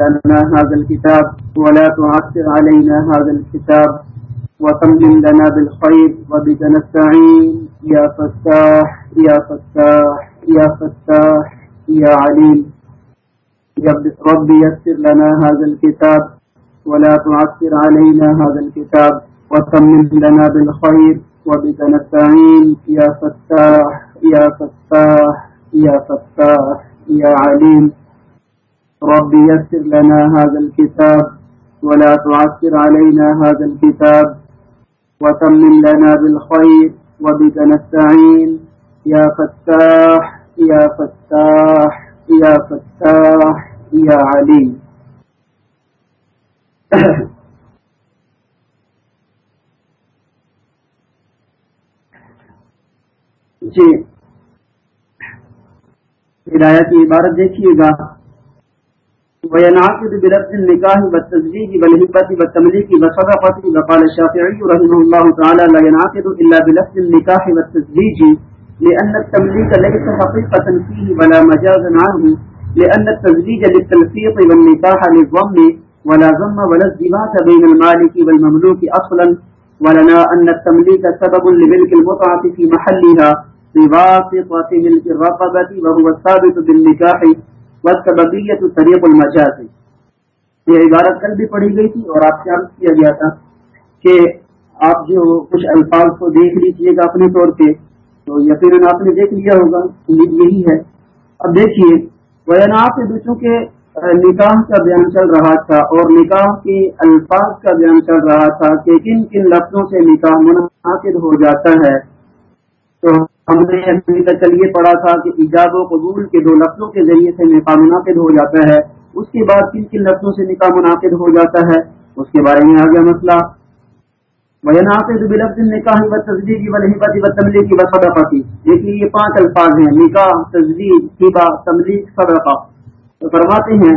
لنا هذا الكتاب ولا تعسر علينا هذا الكتاب وتمم لنا بالخير وبك نستعين. يا فتاح يا فتاح يا فتاح، يا عليم. رب يسر لنا هذا الكتاب ولا تعسر علينا هذا الكتاب وتمم لنا بالخير وبك نستعين. يا فتاح يا فتاح يا فتاح، يا عليم. رب يسر لنا هذا الكتاب ولا تعسر علينا هذا الكتاب وتمن لنا بالخير وبك نستعين يا فتاح يا فتاح يا فتاح يا عليم جی ہدایت کی عبارت دیکھیے گا۔ وينعقد بلفظ النكاح والتزويج والهبة والتمليك والصدقة وقال الشافعي رحمه الله تعالى لا ينعقد إلا بلفظ النكاح والتزويج لأن التمليك ليس حقيقة فيه ولا مجازا عنه لأن التزويج للتلفيق والنكاح للضم، ولا ضم ولا ازدواج بين المالك والمملوك أصلا ولنا أن التمليك سبب لملك المطعة في محلها، بواسطة ملك الرقبة وهو الثابت بالنكاح والسببیت طریق المجاز. یہ عبارت کل بھی پڑھی گئی تھی اور آپ سے عرض کیا گیا تھا کہ آپ جو کچھ الفاظ کو دیکھ لیجیے گا اپنے طور پہ، تو یقیناً آپ نے دیکھ لیا ہوگا یہی ہے۔ اب دیکھیے وینات بچوں کے نکاح کا بیان چل رہا تھا اور نکاح کے الفاظ کا بیان چل رہا تھا کہ کن کن لفظوں سے نکاح منعقد ہو جاتا ہے ہم نے ابھی تک چلیے پڑھا تھا کہ ایجاد و قبول کے دو لفظوں کے ذریعے سے نکاح منعقد ہو جاتا ہے، اس کے بعد کن کن لفظوں سے نکاح منعقد ہو جاتا ہے، اس کے بارے میں آ گیا مسئلہ بلفظ نکاح و تصدیق و تملی کی صدقہ کی دیکھیے یہ پانچ الفاظ ہیں، نکاح تصدیق ہبا تملیغ صدقہ۔ تو فرماتے ہیں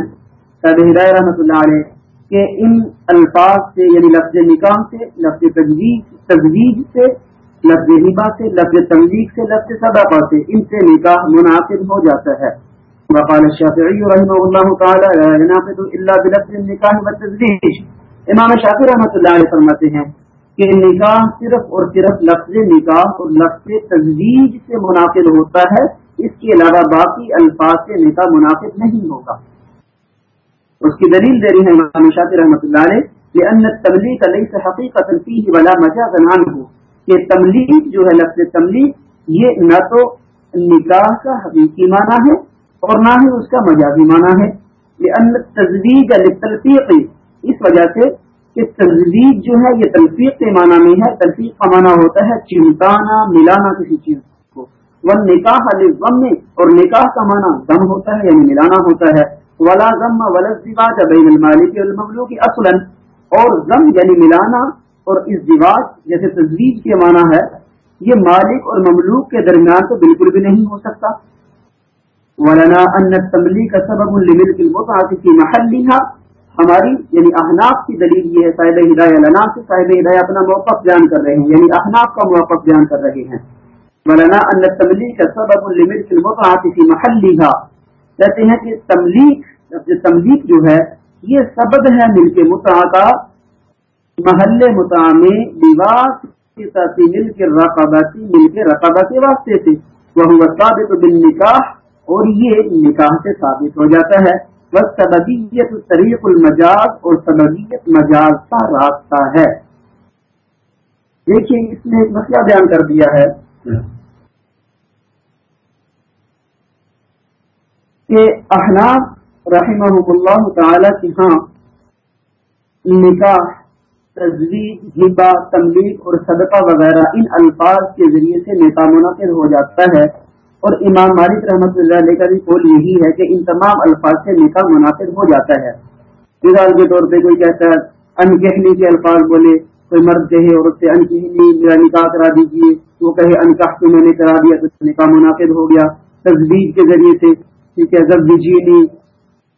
ہدایہ رحمۃ اللہ علیہ، کہ ان الفاظ سے یعنی لفظ نکاح سے، لفظ تجویز تجویز سے لفظ ہبا سے، لفظ تنظیق سے، لفظ صدقہ سے ان سے نکاح منعقد ہو جاتا ہے۔ وقال الشافعي رحمه الله تعالى لا ينعقد الا بلفظ النكاح والتزويج امام شافعی رحمۃ اللہ علیہ فرماتے ہیں کہ نکاح صرف اور صرف لفظ نکاح اور لفظ تجویز سے منعقد ہوتا ہے۔ اس کے علاوہ باقی الفاظ سے نکاح منعقد نہیں ہوگا۔ اس کی دلیل دے رہی ہے امام شافعی رحمۃ اللہ علیہ، لأن التبلیغ ليس حقیقتا فيه ولا مجازا عنه کہ تملیغ جو ہے لفظ تملیغ، یہ نہ تو نکاح کا حقیقی معنی ہے اور نہ ہی اس کا مجازی معنی ہے۔ یہ ان تجویز تلفیق اس وجہ سے کہ تجویز جو ہے یہ تلفیق کے معنی میں ہے، تلفیق کا معنی ہوتا ہے چمٹانا، ملانا کسی چیز کو۔ وہ نکاح غم میں اور نکاح کا معنی غم ہوتا ہے یعنی ملانا ہوتا ہے۔ ولا غم ولاد بین المالک المغلو کی اصلا، اور غم یعنی ملانا اور اس دیواج جیسے تجویز کے معنی ہے، یہ مالک اور مملوک کے درمیان تو بالکل بھی نہیں ہو سکتا۔ ولنا ان تملی کا سبب المل کی محل ہماری یعنی احناف کی دلیل یہ ہے، صاحب ہدایہ لنا سے صاحب ہدایہ اپنا موقف بیان کر رہے ہیں یعنی احناف کا موقف بیان کر رہے ہیں۔ مولانا ان تملی کا سبب المل کی محل کہتے ہیں کہ تملیغ تملیغ جو ہے، یہ سبب ہے مل کے متع کا محل متعمے لباس مل کے رقاباتی مل کے رقابہ واسطے سے وہ ثابت بن نکاح اور یہ نکاح سے ثابت ہو جاتا ہے۔ بس سببیت طریق المجاز اور سببیت مجاز کا راستہ ہے۔ دیکھیے اس نے ایک مسئلہ بیان کر دیا ہے۔ کہ احناف رحمہ اللہ تعالی کی ہاں نکاح تجویز ہبا تملیغ اور صدقہ وغیرہ ان الفاظ کے ذریعے سے نیتا منعقد ہو جاتا ہے۔ اور امام مالک رحمۃ اللہ علیہ کا بھی قول یہی ہے کہ ان تمام الفاظ سے نکاح منعقد ہو جاتا ہے۔ مثال کے طور پہ کوئی کہتا ہے انکہنی کے الفاظ بولے، کوئی مرد کہے اور اس سے انکہنی میرا نکاح کرا دیجیے وہ کہے انکاح کو میں نے کرا دیا، تو نکاح منعقد ہو گیا۔ تجویز کے ذریعے سے، ٹھیک ہے ضب دیجیے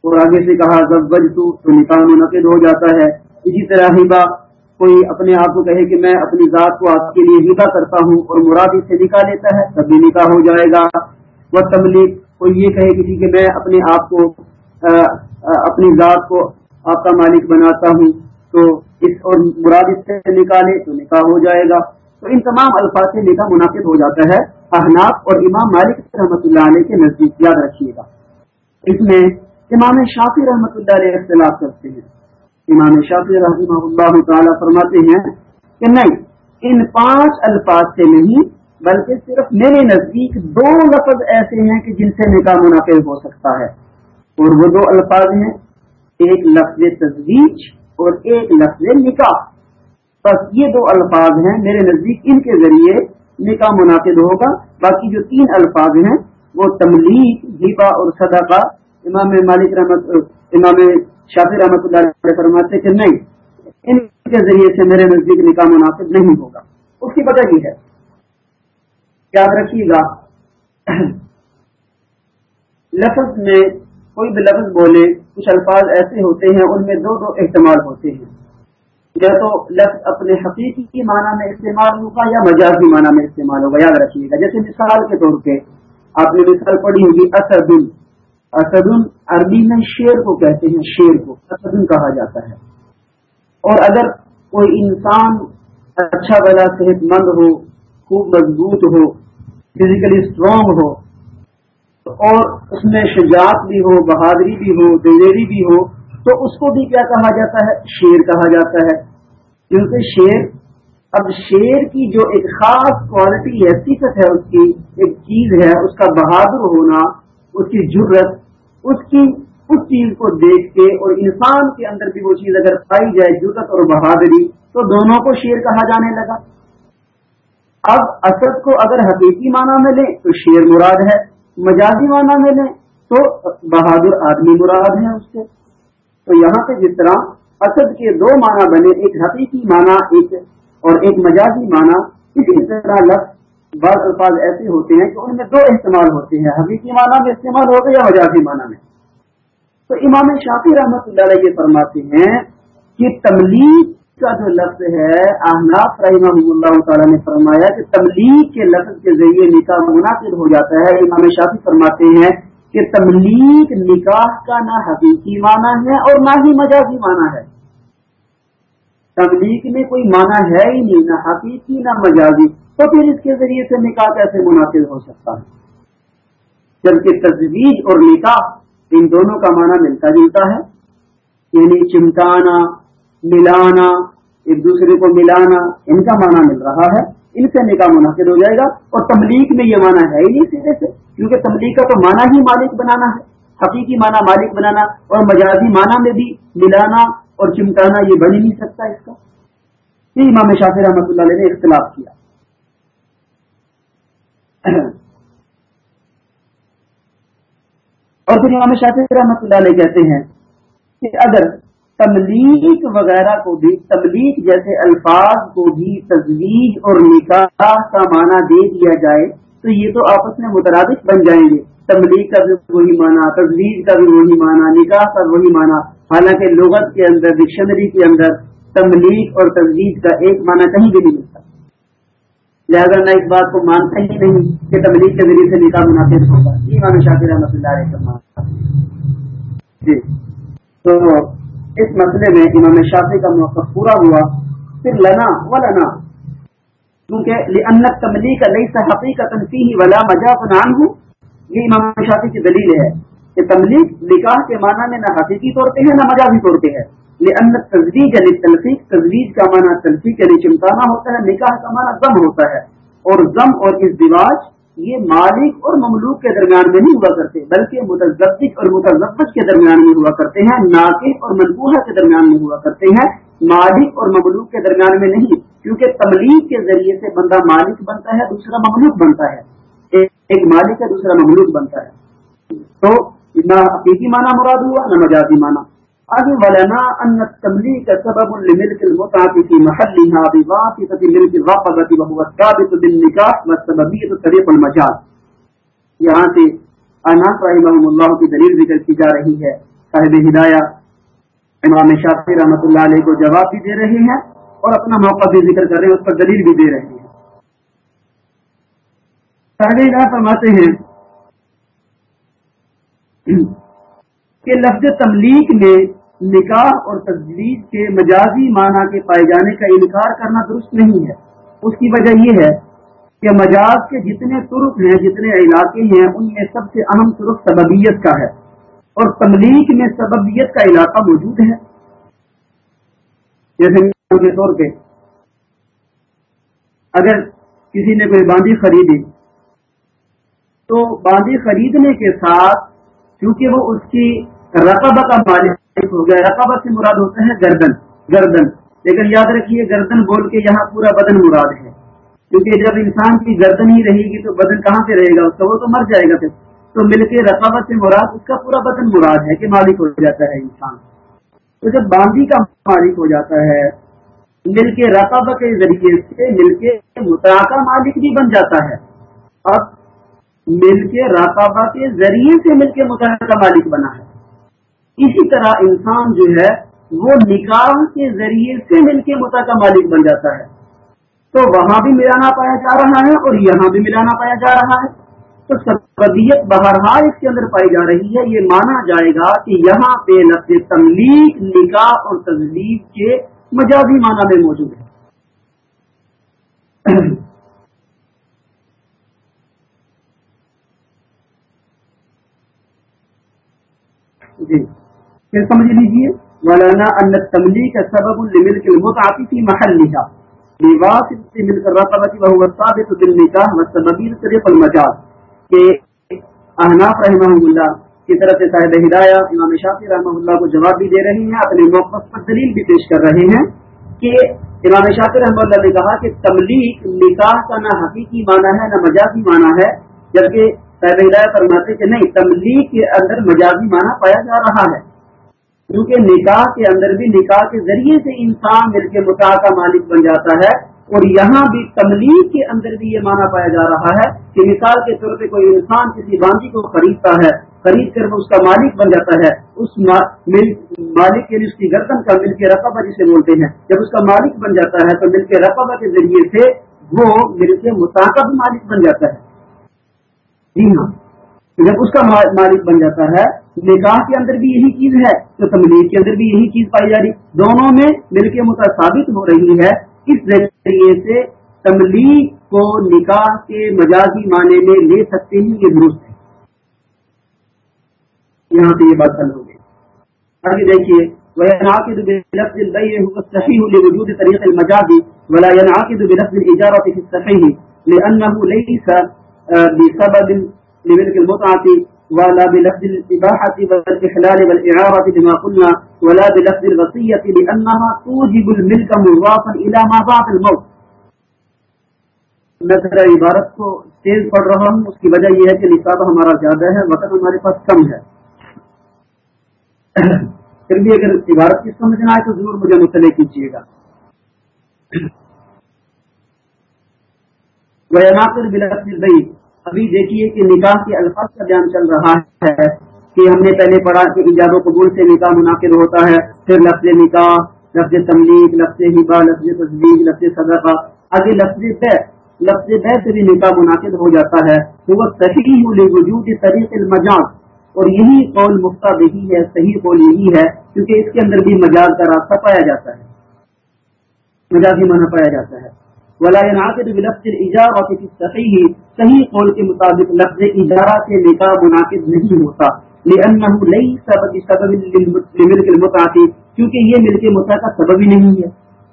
اور آگے سے کہا ضب بج تو نکاح منعقد ہو جاتا ہے۔ اسی طرح ہی کوئی اپنے آپ کو کہے کہ میں اپنی ذات کو آپ کے لیے ہدا کرتا ہوں اور مرادی سے نکاح لیتا ہے، تب بھی نکاح ہو جائے گا۔ وہ تبلیغ، کوئی یہ کہے کسی کہ میں اپنے آپ کو اپنی ذات کو آپ کا مالک بناتا ہوں۔ تو اس، اور مراد اس سے نکالے تو نکاح ہو جائے گا۔ تو ان تمام الفاظ سے نکاح منعقد ہو جاتا ہے۔ احناف اور امام مالک رحمۃ اللہ علیہ کے نزدیک، یاد رکھیے گا۔ اس میں امام شافی رحمۃ اللہ علیہ اختلاف کرتے ہیں۔ امام شافی رحمۃ اللہ تعالیٰ فرماتے ہیں کہ نہیں، ان پانچ الفاظ سے نہیں، بلکہ صرف میرے نزدیک دو لفظ ایسے ہیں کہ جن سے نکاح منعقد ہو سکتا ہے۔ اور وہ دو الفاظ ہیں، ایک لفظ تجویز اور ایک لفظ نکاح۔ بس یہ دو الفاظ ہیں، میرے نزدیک ان کے ذریعے نکاح منعقد ہوگا۔ باقی جو تین الفاظ ہیں، وہ تملیغ دیپا اور صدقہ۔ امام مالک رحمت امام شافی رحمت اللہ علیہ فرماتے کہ نہیں، ان کے ذریعے سے میرے نزدیک نکاح منعقد نہیں ہوگا۔ اس کی وجہ یہ ہے، یاد رکھیے گا، لفظ میں کوئی بھی لفظ بولے، کچھ الفاظ ایسے ہوتے ہیں، ان میں دو دو احتمال ہوتے ہیں۔ یا تو لفظ اپنے حقیقی معنی میں استعمال ہوگا یا مجازی معنی میں استعمال ہوگا۔ یاد رکھیے گا، جیسے مثال کے طور پہ آپ نے مثال پڑھی ہوگی اسد اسد عربی میں شیر کو کہتے ہیں شیر کو اسد کہا جاتا ہے۔ اور اگر کوئی انسان اچھا بلا صحت مند ہو، خوب مضبوط ہو فزیکلی اسٹرانگ ہو، اور اس میں شجاعت بھی ہو، بہادری بھی ہو دلیری بھی ہو، تو اس کو بھی کیا کہا جاتا ہے؟ شیر کہا جاتا ہے۔ کیونکہ شیر اب شیر کی جو ایک خاص کوالٹی ہے، صفت ہے، اس کی ایک چیز ہے، اس کا بہادر ہونا، اس کی ضرورت اس کی اس چیز کو دیکھ کے اور انسان کے اندر بھی وہ چیز اگر پائی جائے ضرورت اور بہادری، تو دونوں کو شیر کہا جانے لگا۔ اب اسد کو اگر حقیقی معنی میں لیں، تو شیر مراد ہے۔ مجازی معنی میں لیں، تو بہادر آدمی مراد ہے اس سے تو یہاں سے جس طرح اسد کے دو معنی بنے، ایک حقیقی معنی ایک اور ایک مجازی معنی اسی طرح لفظ بعض الفاظ ایسے ہوتے ہیں کہ ان میں دو استعمال ہوتے ہیں، حقیقی معنی میں استعمال ہوگا یا مجازی معنی میں۔ تو امام شافی رحمۃ اللہ علیہ یہ فرماتے ہیں کہ تملیغ کا جو لفظ ہے، احناف رحمہ اللہ تعالیٰ نے فرمایا کہ تملیغ کے لفظ کے ذریعے نکاح منعقد ہو جاتا ہے۔ امام شافی فرماتے ہیں کہ تبلیغ نکاح کا نہ حقیقی معنی ہے اور نہ ہی مجازی معنی ہے۔ تبلیغ میں کوئی معنی ہے ہی نہیں، نہ حقیقی نہ مجازی۔ تو پھر اس کے ذریعے سے نکاح کیسے مناسب ہو سکتا ہے؟ جبکہ تجویز اور نکاح ان دونوں کا معنی ملتا جلتا ہے۔ یعنی چمٹانا، ملانا، ایک دوسرے کو ملانا، ان کا معنی مل رہا ہے۔ ان سے نکاح مناسب ہو جائے گا۔ اور تبلیغ میں یہ معنی ہے ہی نہیں سیدھے سے، کیونکہ تبلیغ کا تو معنی ہی مالک بنانا ہے۔ حقیقی معنی مالک بنانا اور مجازی معنی میں بھی ملانا اور چمٹانا یہ بن ہی نہیں سکتا اس کا۔ یہ امام شافی رحمۃ اللہ علیہ نے اختلاف کیا۔ اور پھر امام شافی رحمۃ اللہ علیہ کہتے ہیں کہ اگر تبلیغ وغیرہ کو بھی تبلیغ جیسے الفاظ کو بھی تجویز اور نکاح کا معنی دے دیا جائے، تو یہ تو آپس میں مترادف بن جائیں گے۔ تبلیغ کا بھی وہی معنی تصویر کا بھی وہی معنی، نکاح کا وہی معنی۔ حالانکہ لغت کے اندر، ڈکشنری کے اندر تبلیغ اور تجویز کا ایک معنی کہیں بھی نہیں۔ لہٰذا میں اس بات کو مانتا ہی نہیں کہ تبلیغ کے ذریعے سے نکاح مناسب ہوگا۔ یہ مانا شاکر رحمۃ اللہ علیہ کا جی۔ تو اس مسئلے میں امام شافی کا موقع پورا ہوا۔ پھر لنا و لنا کیونکہ تملی کا لئی سا حقیقت ولا مجاز نان ہوں یہ امام شافی کی دلیل ہے کہ تملیغ نکاح کے معنی میں نہ حقیقی طور پہ ہے، نہ مجازی طور پہ ہے۔ یہ ان تجویز علی تلفیق تجویز کا معنی تلفیق علی یعنی چمکانا ہوتا ہے، نکاح کا معنی ضم ہوتا ہے۔ اور ضم اور اس دواج یہ مالک اور مملوک کے درمیان میں نہیں ہوا کرتے، بلکہ متضد اور متضبط کے درمیان میں ہوا کرتے ہیں ناقف اور منقوہ کے درمیان میں ہوا کرتے ہیں۔ مالک اور مملوک کے درمیان میں نہیں، کیونکہ تبلیغ کے ذریعے سے بندہ مالک بنتا ہے، دوسرا مملوک بنتا ہے۔ ایک مالک ہے، دوسرا مملوک بنتا ہے۔ تو نہ حقیقی معنی مراد ہوا، نہ مجازی معنی۔ آگے ولنا ان تبلیغ کا سبب لملک المتعة في محلها بواسطة ملك الرقبة وهو الثابت بالنكاح والسببية طريق المجاز یہاں سے اناس رحمہ اللہ کی دلیل ذکر کی جا رہی ہے۔ صاحب ہدایہ امام شافی رحمۃ اللہ علیہ کو جواب بھی دے رہے ہیں اور اپنا موقع بھی ذکر کر رہے ہیں، اس پر دلیل بھی دے رہے ہیں۔ صاحب ہدایہ فرماتے ہیں کہ لفظ تملیغ میں نکاح اور تجویز کے مجازی معنی کے پائے جانے کا انکار کرنا درست نہیں ہے۔ اس کی وجہ یہ ہے کہ مجاز کے جتنے ترک ہیں، جتنے علاقے ہیں، ان میں سب سے اہم ترک سببیت کا ہے۔ اور تملیغ میں سببیت کا علاقہ موجود ہے۔ جیسے کے طور پہ، اگر کسی نے کوئی باندھی خریدی، تو باندھی خریدنے کے ساتھ کیونکہ وہ اس کی رقبہ کا مالک ہو گیا، رقبہ سے مراد ہوتا ہے گردن گردن۔ لیکن یاد رکھیے، گردن بول کے یہاں پورا بدن مراد ہے۔ کیونکہ جب انسان کی گردن ہی رہے گی تو بدن کہاں سے رہے گا؟ اس کا وہ تو مر جائے گا پھر۔ تو مل کے رقابت سے مراد، اس کا پورا بدن مراد ہے کہ مالک ہو جاتا ہے انسان۔ تو جب باندھی کا مالک ہو جاتا ہے، مل کے رقابہ کے ذریعے سے مل کے متراکہ مالک بھی بن جاتا ہے۔ اب مل کے راقابہ کے ذریعے سے مل کے متحدہ مالک بنا ہے۔ اسی طرح انسان جو ہے، وہ نکاح کے ذریعے سے مل کے متحدہ مالک بن جاتا ہے۔ تو وہاں بھی ملانا پایا جا رہا ہے اور یہاں بھی ملانا پایا جا رہا ہے۔ تو سبدیت بہرحال اس کے اندر پائی جا رہی ہے۔ یہ مانا جائے گا کہ یہاں پہ لفظ تملیغ، نکاح اور تجلیف کے مجازی معنی میں موجود ہے۔ جی۔ پھر سمجھ لیجیے مولانا ان تملی کا سبب المل کے متعفی محل لکھا لباس مل کر رقبتی بہو ثابت دل نکاح طریق المجاز. کہ احناف رحمہ اللہ کی طرف سے صاحب ہدایہ امام شافی رحمہ اللہ کو جواب بھی دے رہے ہیں، اپنے موقف پر دلیل بھی پیش کر رہے ہیں کہ امام شافی رحمہ اللہ نے کہا کہ تملیغ نکاح کا نہ حقیقی معنی ہے، نہ مجازی معنی ہے، جبکہ صاحب ہدایہ فرماتے کہ نہیں تملیغ کے اندر مجازی معنی پایا جا رہا ہے۔ کیونکہ نکاح کے اندر بھی نکاح کے ذریعے سے انسان مل کے متاح کا مالک بن جاتا ہے اور یہاں بھی تملیغ کے اندر بھی یہ مانا پایا جا رہا ہے کہ مثال کے طور پہ کوئی انسان کسی باندھی کو خریدتا ہے، خرید کر وہ اس کا مالک بن جاتا ہے، اس مالک کے لیے اس کی گردن کا مل کے رقبہ جسے بولتے ہیں۔ جب اس کا مالک بن جاتا ہے تو مل کے رقبہ کے ذریعے سے وہ مل کے متاثر مالک بن جاتا ہے۔ جی ہاں۔ جب اس کا مالک بن جاتا ہے نکاح کے اندر بھی یہی چیز ہے تو تملیغ کے اندر بھی یہی چیز پائی جا رہی۔ دونوں میں مل کے متصابت ہو رہی ہے۔ اس ذریعے سے تملیغ کو نکاح کے مجازی معنی میں لے سکتے ہیں یہ درست ہے۔ یہاں سے یہ بات حل ہو گئی۔ آگے دیکھیے، وينعقد بلفظ البيع هو الصحيح لوجود طريق المجاز، ولا ينعقد بلفظ الإجارة في الصحيح، لأنه ليس بسبب لملك المتعة ولا بلفظ الإباحة والإحلال والإعارة لما قلنا، ولا بلفظ الوصية لأنها توجب الملك مضافا إلى ما بعد الموت. میں ذرا عبارت کو تیز پڑھ رہا ہوں، اس کی وجہ یہ ہے کہ نصاب ہمارا زیادہ ہے وقت ہمارے پاس کم ہے۔ پھر بھی اگر عبارت کی سمجھنا آئے تو ضرور مجھے مطلع کیجیے گا۔ وہ بلفظ بھائی ابھی دیکھیے کہ نکاح کے الفاظ کا بیان چل رہا ہے کہ ہم نے پہلے پڑھا کہ ایجاد و قبول سے نکاح منعقد ہوتا ہے، پھر لفظ نکاح، لفظ تملیغ، لفظ حبا لفظ تصدیق لفظ صدقہ، آگے لفظ طے لفظ طے سے بھی نکاح منعقد ہو جاتا ہے۔ تو وہ صحیح وجود طریق المجاز۔ اور یہی قول مفتا یہی ہے، صحیح قول یہی ہے، کیونکہ اس کے اندر بھی مجاز کا راستہ پایا جاتا ہے۔ مجازی معنی پایا جاتا ہے۔ ولا ينعقد بلفظ الاجاره في الصحيح. صحیح قول کے مطابق لفظ اجارہ سے نکاح منعقد نہیں ہوتا لانه ليس بسبب لملك المتعه کیونکہ یہ ملک متعہ کا سبب ہی نہیں ہے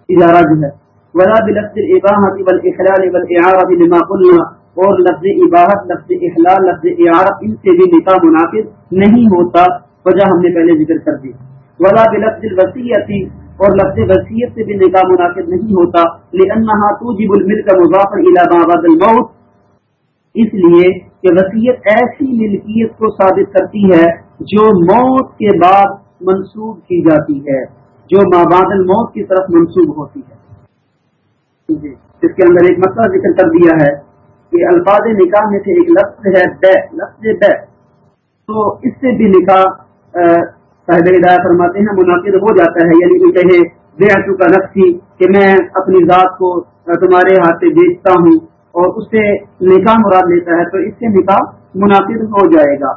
اجارہ جو ہے۔ ولا بلفظ الاباحه والاحلال والاعاره لما قلنا، اور لفظ اباحت لفظ احلال لفظ اعارت ان سے بھی نکاح منعقد نہیں ہوتا، وجہ ہم نے پہلے ذکر کر دی۔ ولا بلفظ الوصیت، اور لفظ وصیت سے بھی نکاح منعقد نہیں ہوتا توجب الملک مضافر الى ما بعد الموت۔ اس لیے کہ وصیت ایسی ملکیت کو ثابت کرتی ہے جو موت کے بعد منسوب کی جاتی ہے، جو بعد الموت کی طرف منسوب ہوتی ہے۔ جی اس کے اندر ایک مسئلہ ذکر کر دیا ہے کہ الفاظ نکاح میں سے ایک لفظ ہے بے، لفظ بے۔ تو اس سے بھی نکاح صاحب ہدایہ فرماتے ہیں منعقد ہو جاتا ہے۔ یعنی کہ کہے، بے کا نقصی کہ میں اپنی ذات کو تمہارے ہاتھ سے بیچتا ہوں اور اس سے نکاح مراد لیتا ہے، تو اس سے نکاح منعقد ہو جائے گا۔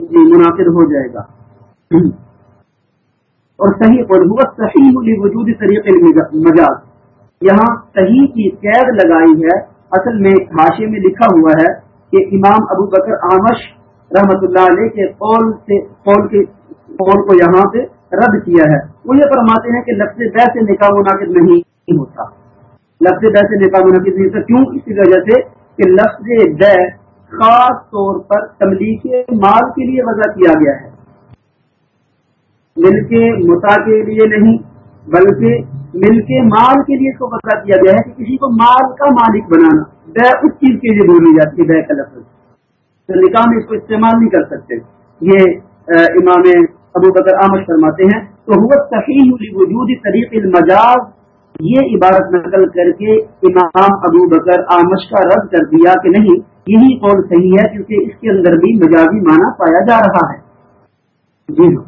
جی منعقد ہو جائے گا۔ اور صحیح قول، ہوا صحیح وجود طریقے مجاز یہاں صحیح کی قید لگائی ہے۔ اصل میں حاشے میں لکھا ہوا ہے کہ امام ابو بکر آمش رحمت اللہ علیہ کے قول سے، قول کے قول کو یہاں سے رد کیا ہے۔ وہ یہ فرماتے ہیں کہ لفظ بے سے نکاح منعقد نہیں ہوتا۔ لفظ بے سے نکاح منعقد نہیں ہوتا۔ کیوں؟ اسی وجہ سے کہ لفظ بے خاص طور پر تملیغ مال کے لیے وضع کیا گیا ہے۔ مل کے متا کے لیے نہیں، بلکہ مل کے مال کے لیے اس کو وضع کیا گیا ہے کہ کسی کو مال کا مالک بنانا بے اس چیز کے لیے بولی جاتی ہے بے کا لفظ۔ تو نکاح میں اس کو استعمال نہیں کر سکتے۔ یہ امام ابو بکر آمش فرماتے ہیں، تو ہوا صحیح وجود طریق المجاز، یہ عبارت نقل کر کے امام ابو بکر آمش کا رد کر دیا کہ نہیں، یہی قول صحیح ہے کیونکہ اس کے اندر بھی مجازی معنی پایا جا رہا ہے۔ جی ہاں۔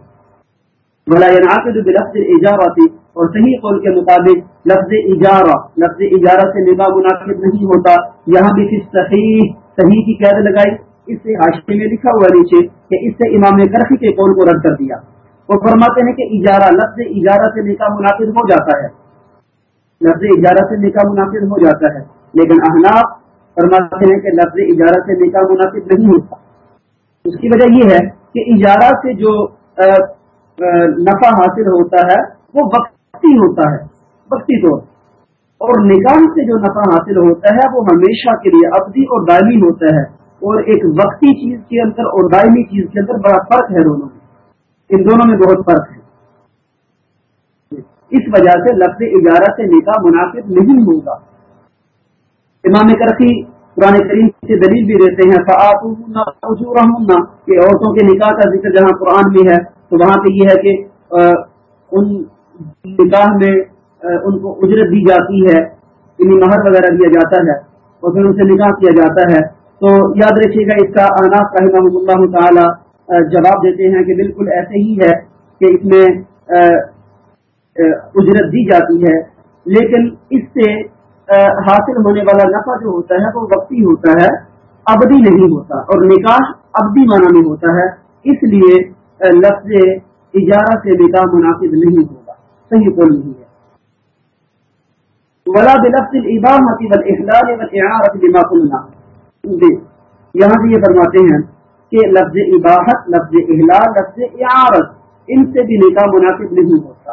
بلا لفظ اجارہ تھی اور صحیح قول کے مطابق لفظ اجارہ لفظ اجارہ سے نگاہ مناسب نہیں ہوتا۔ یہاں بھی صحیح صحیح کی قید لگائی۔ اس سے حاشی میں لکھا ہوا نیچے کہ اس سے امام کرخی کے قول کو رد کر دیا۔ وہ فرماتے ہیں کہ اجارہ، لفظ اجارہ سے نکاح مناسب ہو جاتا ہے۔ لفظ اجارہ سے نکاح مناسب ہو جاتا ہے۔ لیکن احناف فرماتے ہیں کہ لفظ اجارہ سے نکاح مناسب نہیں ہوتا۔ اس کی وجہ یہ ہے کہ اجارہ سے جو نفع حاصل ہوتا ہے، وہ وقتی ہوتا ہے۔ وقتی طور۔ اور نکاح سے جو نفع حاصل ہوتا ہے، وہ ہمیشہ کے لیے ابدی اور دائمی ہوتا ہے۔ اور ایک وقتی چیز کے اندر اور دائمی چیز کے اندر بڑا فرق ہے دونوں میں۔ ان دونوں میں بہت فرق ہے۔ اس وجہ سے لفظ اجارہ سے نکاح مناسب نہیں ہوگا۔ امام کرخی قرآن کریم سے دلیل بھی دیتے ہیں کہ عورتوں کے نکاح کا ذکر جہاں قرآن میں ہے، تو وہاں پہ یہ ہے کہ ان نکاح میں ان کو اجرت دی جاتی ہے، انہیں مہر وغیرہ دیا جاتا ہے اور پھر ان سے نکاح کیا جاتا ہے۔ تو یاد رکھیے گا، اس کا اناف رحمہ اللہ تعالی جواب دیتے ہیں کہ بالکل ایسے ہی ہے کہ اس میں اجرت دی جاتی ہے۔ لیکن اس سے حاصل ہونے والا نفع جو ہوتا ہے، وہ وقتی ہوتا ہے، ابدی نہیں ہوتا۔ اور نکاح ابدی معنی میں ہوتا ہے۔ اس لیے لفظ اجارہ سے نکاح مناسب نہیں ہوگا۔ صحیح کو نہیں ہے۔ ولا بلفظ جی۔ یہاں سے یہ فرماتے ہیں کہ لفظ اباحت، لفظ احلال، لفظ اعارت، ان سے بھی نکاح مناسب نہیں ہوتا۔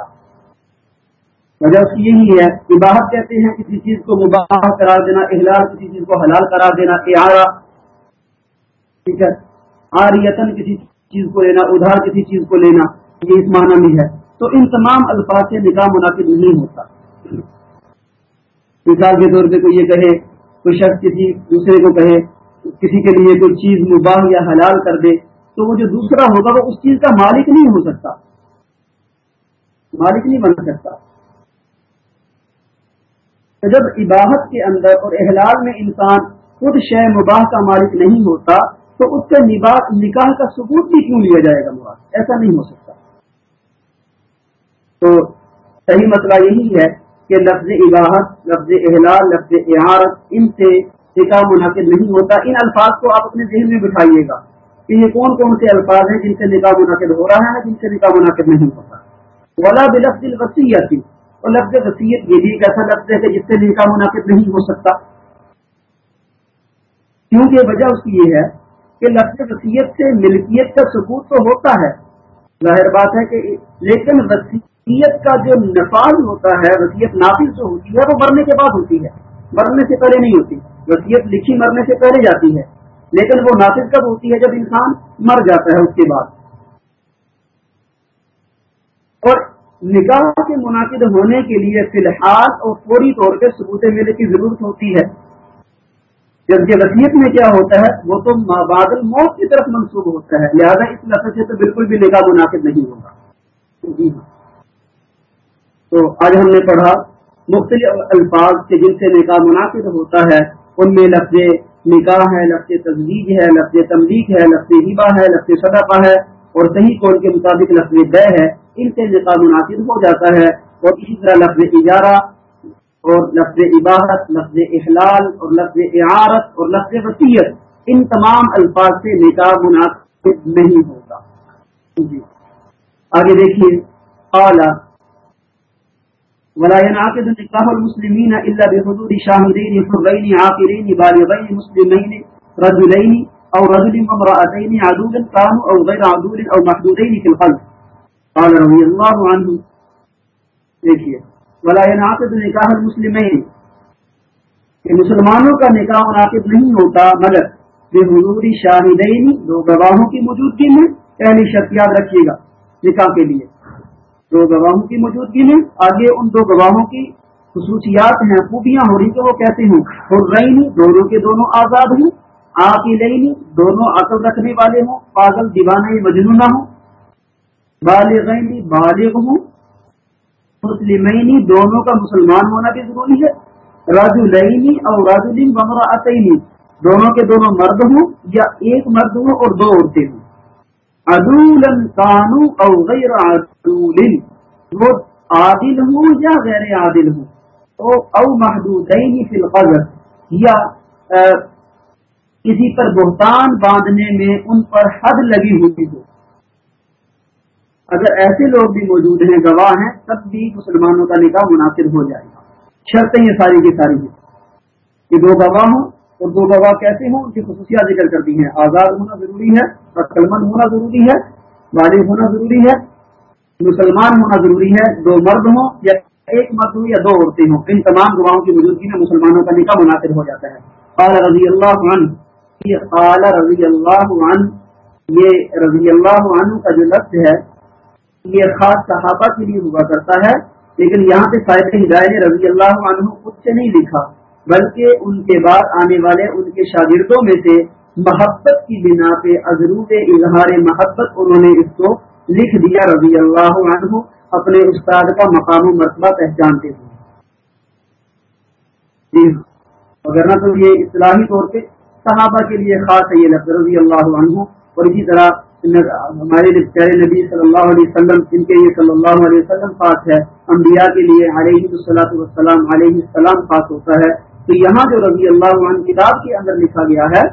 وجہ اس کی یہی ہے اباہت کہتے ہیں کسی چیز کو مباح قرار دینا، احلال کسی چیز کو حلال قرار دینا، اعارہ۔ ٹھیک ہے۔ آریتن کسی چیز کو لینا، ادھار کسی چیز کو لینا، یہ اس معنی میں ہے۔ تو ان تمام الفاظ سے نکاح مناسب نہیں ہوتا۔ مثال کے طور پہ کوئی یہ کہے کوئی شخص کسی دوسرے کو کہے، کسی کے لیے کوئی چیز مباح یا حلال کر دے، تو وہ جو دوسرا ہوگا وہ اس چیز کا مالک نہیں ہو سکتا۔ مالک نہیں بن سکتا۔ جب اباہت کے اندر اور احلال میں انسان خود شے مباح کا مالک نہیں ہوتا، تو اس سے نکاح کا ثبوت بھی کیوں لیا جائے گا مباح ایسا نہیں ہو سکتا۔ تو صحیح مسئلہ یہی ہے کہ لفظ اباہت لفظ احلال، لفظ اعارت، ان سے نکاح منعقد نہیں ہوتا۔ ان الفاظ کو آپ اپنے ذہن میں بٹھائیے گا کہ یہ کون کون سے الفاظ ہیں جن سے نکاح منعقد ہو رہا ہے، جن سے نکاح منعقد نہیں ہوتا۔ ولا بلفظ الوسیعتی اور لفظ وسیعت یہ بھی ایک ایسا لفظ ہے کہ جس سے نکاح منعقد نہیں ہو سکتا۔ کیونکہ وجہ اس کی یہ ہے کہ لفظ وسیعت سے ملکیت کا ثبوت تو ہوتا ہے۔ ظاہر بات ہے کہ لیکن وسیعت کا جو نفاذ ہوتا ہے وسیعت نافذ جو ہوتی ہے، وہ مرنے کے بعد ہوتی ہے۔ مرنے سے پہلے نہیں ہوتی۔ وسیعت لکھی مرنے سے پہلے جاتی ہے۔ لیکن وہ نافذ کب ہوتی ہے؟ جب انسان مر جاتا ہے اس کے بعد۔ اور نکاح کے منعقد ہونے کے لیے فی الحال اور فوری طور پہ ثبوت میلے کی ضرورت ہوتی ہے۔ جبکہ وصیت میں کیا ہوتا ہے؟ وہ تو بادل موت کی طرف منسوخ ہوتا ہے۔ لہٰذا اس لفظ سے تو بالکل بھی نکاح منعقد نہیں ہوگا۔ جی ہاں۔ تو آج ہم نے پڑھا مختلف الفاظ کے جن سے نکاح منعقد ہوتا ہے، ان میں لفظ نکاح ہے، لفظ تجویز ہے، لفظ تملیغ ہے، لفظ ہبا ہے، لفظ صدقہ ہے اور صحیح قول کے مطابق لفظ دہ ہے۔ ان سے نکاح مناسب ہو جاتا ہے اور اسی طرح لفظ اجارہ اور لفظ عبارت لفظ اخلال اور لفظ اعارت اور لفظ وسیعت ان تمام الفاظ سے نکاح مناسب نہیں ہوتا۔ جی۔ آگے دیکھیے اعلیٰ ولا ينعقد النكاح المسلمين الا بحضور شاهدين، حرين، عاقلين، بالغين، مسلمين، رجلين او رجل وامرأتين عدول كانوا او غير عدول او محدودين في القلب. قال رضي الله عنه دیکھیے. ولا ينعقد النكاح المسلمين. کہ مسلمانوں کا نکاح منعقد نہیں ہوتا، مگر بے حضور شاہدین، دو گواہوں کی موجودگی میں پہلی شرط یاد رکھیے گا، نکاح کے لیے۔ دو گواہوں کی موجودگی میں، آگے ان دو گواہوں کی خصوصیات ہیں، خوبیاں ہو رہی تو وہ کہتے ہیں، حرین، دونوں کے دونوں آزاد ہوں آپ ہی لئی دونوں عقل رکھنے والے ہوں، پاگل دیوانہ مجنو نہ ہوں، بالغین، بالغ ہوں، مسلمین، دونوں کا مسلمان ہونا بھی ضروری ہے راجو لئی اور راجو دین بمرا دونوں کے دونوں مرد ہوں یا ایک مرد ہوں اور دو عورتیں ہوں۔ کانو او غیر عدول وہ عادل ہوں یا غیر عادل ہوں؟ او محدود فی القدر یا کسی پر بہتان باندھنے میں ان پر حد لگی ہوئی ہو۔ اگر ایسے لوگ بھی موجود ہیں، گواہ ہیں، تب بھی مسلمانوں کا نکاح مناسب ہو جائے گا۔ شرطیں یہ ساری کی ساری ہیں۔ کہ دو گواہ ہوں اور دو گواہ کیسے ہوں؟ ان کی خصوصیات ذکر کرتی ہیں۔ آزاد ہونا ضروری ہے۔ مند ہونا ضروری ہے والد ہونا ضروری ہے، مسلمان ہونا ضروری ہے، دو مرد ہوں یا ایک مرد ہو یا دو عورتیں ہوں۔ ان تمام گواہوں کی موجودگی میں مسلمانوں کا نکاح مناسب ہو جاتا ہے۔ قال رضی اللہ عنہ، یہ قال رضی اللہ عنہ، یہ رضی اللہ عنہ کا جو لفظ ہے، یہ خاص صحابہ کے لیے ہوا کرتا ہے، لیکن یہاں پہ صاحب ہدایت نے رضی اللہ عنہ خود سے نہیں لکھا، بلکہ ان کے بعد آنے والے ان کے شاگردوں میں سے محبت کی بنا پہ عزروب اظہار محبت انہوں نے اس کو لکھ دیا رضی اللہ عنہ، اپنے استاد کا مقام و مرتبہ پہچانتے ہوئے۔ جی ہاں۔ اگر نہ تو یہ اصلاحی طور پہ صحابہ کے لیے خاص ہے یہ لفظ رضی اللہ عنہ، اور اسی طرح ہمارے پیارے نبی صلی اللہ علیہ وسلم، ان کے لیے صلی اللہ علیہ وسلم خاص ہے۔ انبیاء کے لیے علیہ السلام علیہ السلام خاص ہوتا ہے۔ تو یہاں جو رضی اللہ عنہ کتاب کے اندر لکھا گیا ہے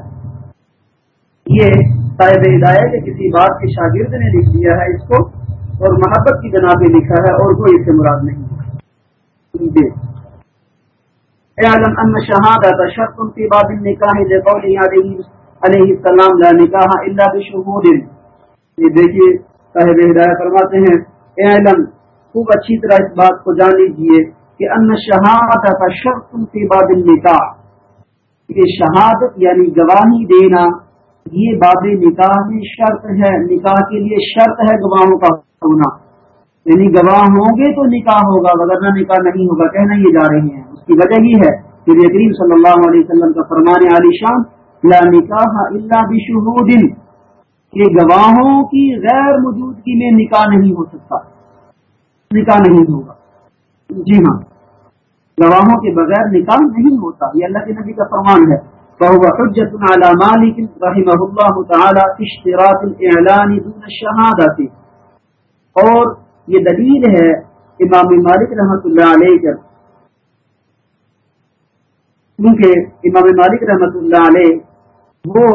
یہ صاحب ہدایت کسی بات کے شاگرد نے لکھ دیا ہے اس کو اور محبت کی بنا پہ لکھا ہے اور کوئی اس سے مراد نہیں جی۔ اعلم ان شہادت شرط کی بات نکاح لقول علیہ السلام لا نکاح الا بشهود یہ دیکھیے، صاحب ہدایت فرماتے ہیں، اعلم، خوب اچھی طرح اس بات کو جان لیجیے کہ ان شہادت کا شرط کے بعد نکاح یہ شہادت یعنی گواہی دینا یہ باب نکاح میں شرط ہے، نکاح کے لیے شرط ہے گواہوں کا ہونا۔ یعنی گواہ ہوں گے تو نکاح ہوگا وغیرہ نکاح نہیں ہوگا کہنا یہ جا رہے ہیں۔ اس کی وجہ یہ ہے کہ کریم صلی اللہ علیہ وسلم کا فرمان علی شان، لا نکاح اللہ بشہود، کہ گواہوں کی غیر موجودگی میں نکاح نہیں ہو سکتا۔ نکاح نہیں ہوگا۔ جی ہاں گواہوں کے بغیر نکاح نہیں ہوتا۔ یہ اللہ کے نبی کا فرمان ہے۔ بہو حجت على مالک رحمہ اللہ تعالی اشتراط الاعلان دون الشہادت اور یہ دلیل ہے امام مالک رحمۃ اللہ علیہ کا۔ کیونکہ امام مالک رحمۃ اللہ علیہ وہ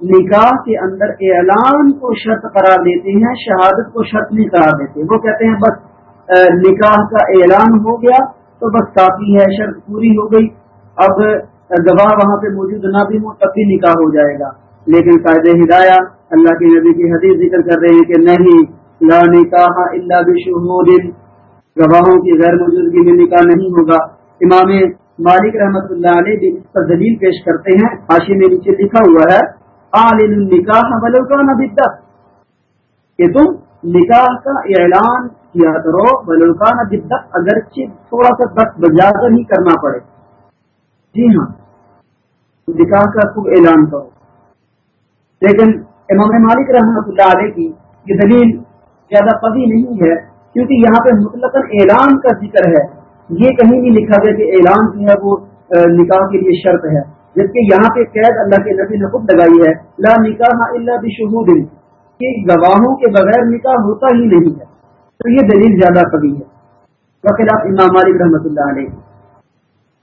نکاح کے اندر اعلان کو شرط قرار دیتے ہیں، شہادت کو شرط نہیں قرار دیتے۔ وہ کہتے ہیں، بس نکاح کا اعلان ہو گیا تو بس کافی ہے، شرط پوری ہو گئی۔ اب گواہ وہاں پہ موجود نہ بھی ہو تب بھی نکاح ہو جائے گا۔ لیکن قائد ہدایہ اللہ کے نبی کی حدیث ذکر کر رہے ہیں کہ نہیں، لا نکاح اللہ بشہود۔ گواہوں کی غیر موجودگی میں نکاح نہیں ہوگا۔ امام مالک رحمت اللہ علیہ بھی اس پر دلیل پیش کرتے ہیں۔ حاشی میں نیچے لکھا ہوا ہے عالم نکاح بلوکان بدت۔ کہ تم نکاح کا اعلان کیا کرو بلوکان بدت، اگرچہ تھوڑا سا دست بجا کر ہی کرنا پڑے۔ جی ہاں۔ نکاح کا خوب اعلان کرو۔ لیکن امام مالک رحمۃ اللہ علیہ کی یہ دلیل زیادہ پذی نہیں ہے، کیونکہ یہاں پہ مطلق اعلان کا ذکر ہے۔ یہ کہیں نہیں لکھا گیا کہ اعلان جو ہے وہ نکاح کے لیے شرط ہے۔ جبکہ یہاں پہ قید اللہ کے نبی نے خود لگائی ہے، لا نکاح اللہ بشہود، کہ گواہوں کے بغیر نکاح ہوتا ہی نہیں ہے۔ تو یہ دلیل زیادہ قبی ہے۔ وخلاف امام مالک رحمۃ اللہ علیہ۔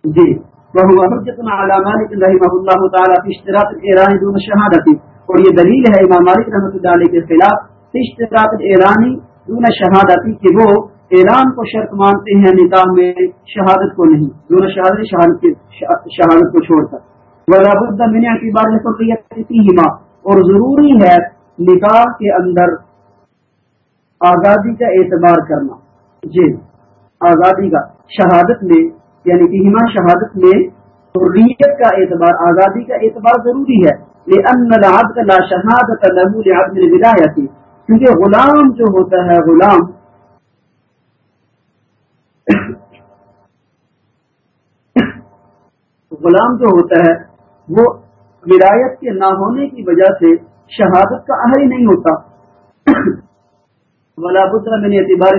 جی۔ وہ مالک رحمہ اللہ تعالیٰ اشتراط ایرانی دون شہادت اور یہ دلیل ہے امام مالک رحمۃ اللہ علیہ کے خلاف اشتراط ایرانی دون شہادتی کہ وہ اعلان کو شرط مانتے ہیں، نکاح میں شہادت کو نہیں، دون شہادت شہادت شہادت کو چھوڑ کر وزابد منیا کی بات اور ضروری ہے نکاح کے اندر آزادی کا اعتبار کرنا۔ جی آزادی کا۔ شہادت میں یعنی کہ شہادت میں حریت کا اعتبار، آزادی کا اعتبار ضروری ہے لا شہادت کیونکہ غلام جو ہوتا ہے، غلام غلام جو ہوتا ہے، وہ ولایت کے نہ ہونے کی وجہ سے شہادت کا اہل نہیں ہوتا۔ ولا پتر میں نے اعتبار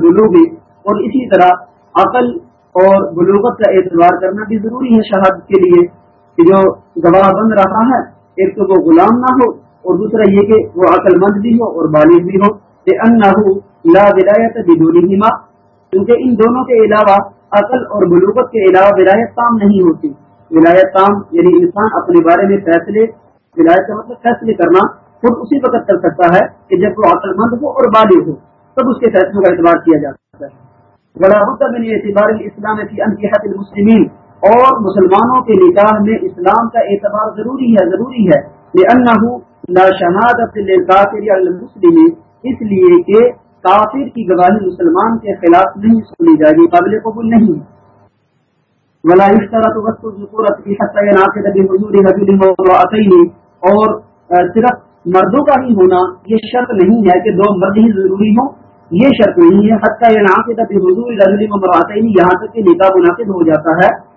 بلوگی اور اسی طرح عقل اور بلوغت کا اعتبار کرنا بھی ضروری ہے شہادت کے لیے کہ جو گواہ بن رہا ہے، ایک تو وہ غلام نہ ہو اور دوسرا یہ کہ وہ عقل مند بھی ہو اور بالغ بھی ہو کہ نہ ہو لا ولایت بدوری ماں کیونکہ ان دونوں کے علاوہ عقل اور بلوغت کے علاوہ ولایت تام نہیں ہوتی۔ ولایت تام یعنی انسان اپنے بارے میں فیصلے، ولایت کا مطلب فیصلے کرنا خود اسی وقت کر سکتا ہے کہ جب وہ عقل مند ہو اور بالغ ہو، تب اس کے فیصلوں کا اعتبار کیا جا سکتا ہے۔ بڑا من اعتبار اسلام کی انتہت المسلمین۔ اور مسلمانوں کے نکاح میں اسلام کا اعتبار ضروری ہے ضروری ہے۔ لا شہادت المسلم، اس لیے کہ کافر کی گواہی مسلمان کے خلاف نہیں سنی جائے گی، قابل قبول نہیں۔ ولا اشترط وقت ذکورت کی حتی ناقد بحضور رجل موضوعتین اور صرف مردوں کا ہی ہونا یہ شرط نہیں ہے کہ دو مرد ہی ضروری ہوں۔ یہ شرط نہیں ہے، حتی ناقد بحضور رجل موضوعتین یہاں تک کہ نکاح منعقد ہو جاتا ہے۔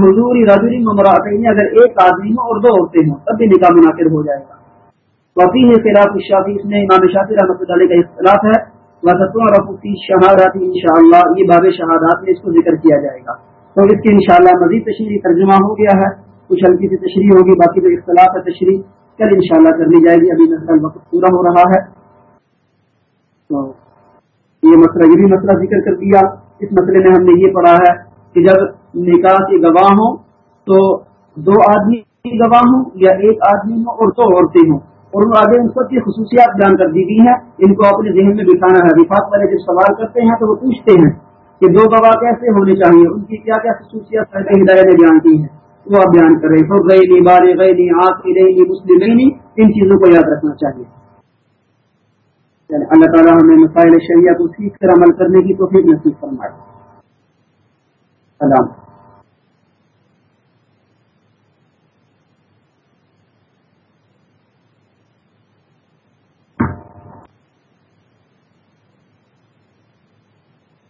حضور رجل موضوعتین اگر ایک آدمی ہو اور دو عورتیں ہوں، تب بھی نکاح منعقد ہو جائے گا۔ وفی ہے خلاف الشافی، اس میں امام شافی رحمۃ اللہ کا اختلاف ہے۔ رفوفی شہادات ان شاء اللہ یہ باب شہادات میں اس کو ذکر کیا جائے گا۔ تو اس کے انشاءاللہ مزید تشریح ترجمہ ہو گیا ہے۔ کچھ ہلکی سی تشریح ہوگی، باقی جو اختلاف ہے تشریح۔ کل انشاءاللہ کر لی جائے گی۔ ابھی مسئلہ وقت پورا ہو رہا ہے۔ تو یہ مسئلہ، یہ بھی مسئلہ ذکر کر دیا۔ اس مسئلے میں ہم نے یہ پڑھا ہے کہ جب نکاح کے گواہ ہوں تو دو آدمی گواہ ہوں یا ایک آدمی ہوں اور دو عورتیں ہوں۔ اور ان آگے ان سب کی خصوصیات بیان کر دی گئی ہیں۔ ان کو اپنے ذہن میں بٹھانا ہے۔ رفاق والے جب سوال کرتے ہیں تو وہ پوچھتے ہیں کہ دو گواہ کیسے ہونے چاہیے؟ ان کی کیا کیا خصوصیات ہدایت نے بیان کی ہیں؟ وہ آپ بیان کریں۔ تو گئی بارے گئے نہیں آگ کی رہی مسلم نہیں ان چیزوں کو یاد رکھنا چاہیے۔ یعنی اللہ تعالیٰ ہمیں مسائل شریعت کو سیکھ کر عمل کرنے کی تو پھر نصیب فرمائے۔ سلام۔